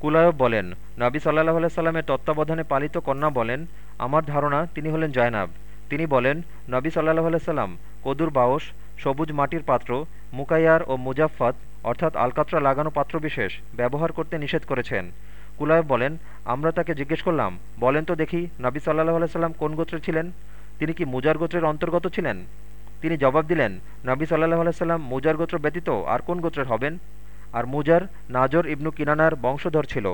কুলায়ব বলেন, নাবি সাল্লাহ সাল্লামের তত্ত্বাবধানে পালিত কন্যা বলেন, আমার ধারণা তিনি হলেন জয়নাব। তিনি বলেন, নবী সাল্লাহ সাল্লাম কদুর বাওস সবুজ মাটির পাত্র, মুকাইয়ার ও মুজাফফাত, অর্থাৎ আলকাত্রা লাগানো পাত্র বিশেষ ব্যবহার করতে নিষেধ করেছেন। কুলায়ব বলেন, আমরা তাকে জিজ্ঞেস করলাম, বলেন তো দেখি, নবী সাল্লাহ সাল্লাম কোন গোত্রে ছিলেন? তিনি কি মুজার গোত্রের অন্তর্গত ছিলেন? তিনি জবাব দিলেন, নবী সাল্লাহ সাল্লাম মুজার গোত্র ব্যতীত আর কোন গোত্রের হবেন? আর মুজার নাজর ইবনু কিনানার বংশধর ছিল।